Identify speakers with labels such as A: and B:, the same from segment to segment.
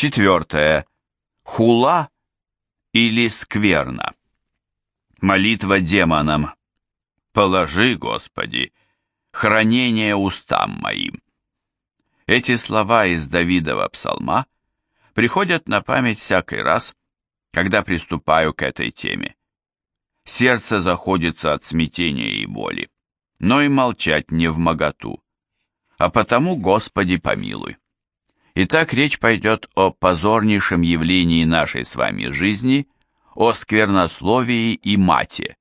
A: Четвертое. Хула или скверна. Молитва демонам. Положи, Господи, хранение устам моим. Эти слова из Давидова псалма приходят на память всякий раз, когда приступаю к этой теме. Сердце заходится от смятения и боли, но и молчать не в моготу. А потому, Господи, помилуй. Итак, речь пойдет о позорнейшем явлении нашей с вами жизни, о сквернословии и мате.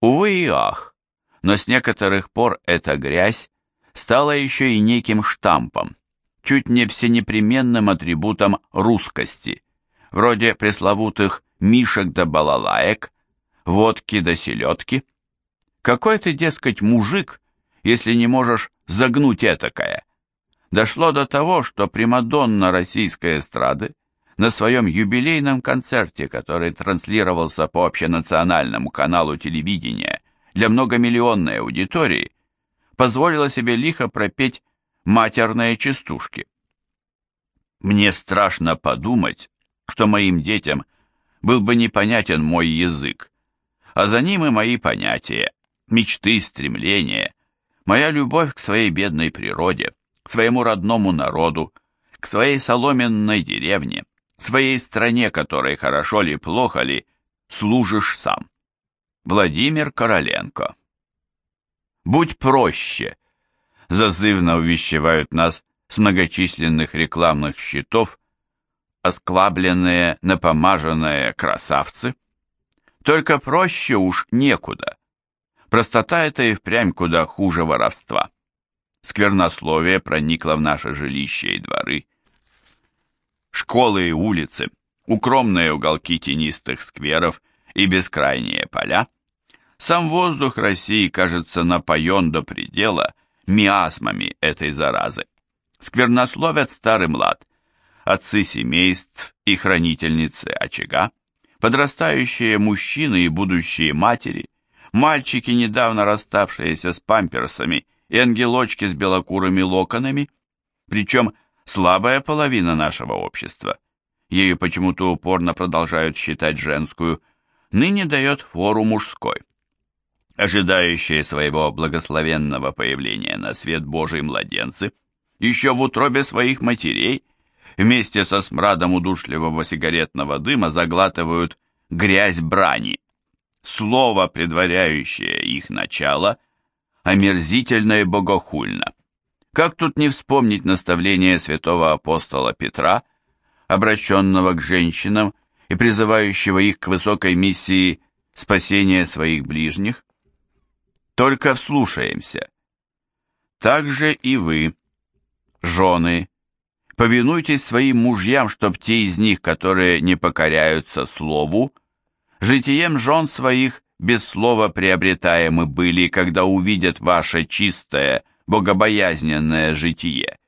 A: Увы и ах, но с некоторых пор эта грязь стала еще и неким штампом, чуть не всенепременным атрибутом русскости, вроде пресловутых мишек да балалаек, водки да селедки. Какой ты, дескать, мужик, если не можешь загнуть этакое? Дошло до того, что Примадонна российской эстрады на своем юбилейном концерте, который транслировался по общенациональному каналу телевидения для многомиллионной аудитории, позволила себе лихо пропеть матерные частушки. Мне страшно подумать, что моим детям был бы непонятен мой язык, а за ним и мои понятия, мечты, стремления, моя любовь к своей бедной природе, своему родному народу, к своей соломенной деревне, своей стране, которой хорошо ли, плохо ли, служишь сам. Владимир Короленко «Будь проще», зазывно увещевают нас с многочисленных рекламных щитов осклабленные, напомаженные красавцы. Только проще уж некуда. Простота это и впрямь куда хуже воровства. Сквернословие проникло в наше жилище и дворы. Школы и улицы, укромные уголки тенистых скверов и бескрайние поля. Сам воздух России, кажется, напоен до предела миасмами этой заразы. Сквернословят старый млад, отцы семейств и хранительницы очага, подрастающие мужчины и будущие матери, мальчики, недавно расставшиеся с памперсами, и ангелочки с белокурыми локонами, причем слабая половина нашего общества, ею почему-то упорно продолжают считать женскую, ныне дает фору мужской. Ожидающие своего благословенного появления на свет Божий младенцы, еще в утробе своих матерей – вместе со смрадом удушливого сигаретного дыма заглатывают грязь брани. Слово, предваряющее их начало, омерзительно и богохульно. Как тут не вспомнить наставление святого апостола Петра, обращенного к женщинам и призывающего их к высокой миссии спасения своих ближних? Только вслушаемся. Так же и вы, жены, Повинуйтесь своим мужьям, чтоб те из них, которые не покоряются слову, житием жен своих без слова приобретаемы были, когда увидят ваше чистое, богобоязненное житие.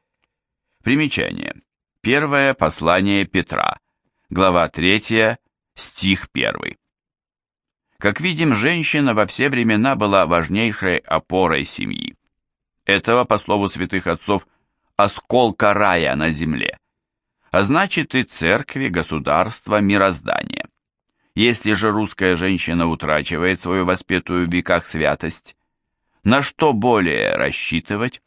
A: Примечание. Первое послание Петра, глава 3, стих 1. Как видим, женщина во все времена была важнейшей опорой семьи. Этого, по слову святых отцов, осколка рая на земле, а значит и церкви, государства, мироздания. Если же русская женщина утрачивает свою воспетую в веках святость, на что более рассчитывать?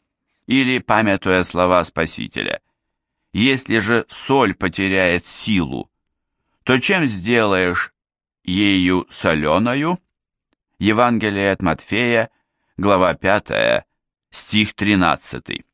A: Или, памятуя слова Спасителя, если же соль потеряет силу, то чем сделаешь ею соленою? Евангелие от Матфея, глава 5, стих 13.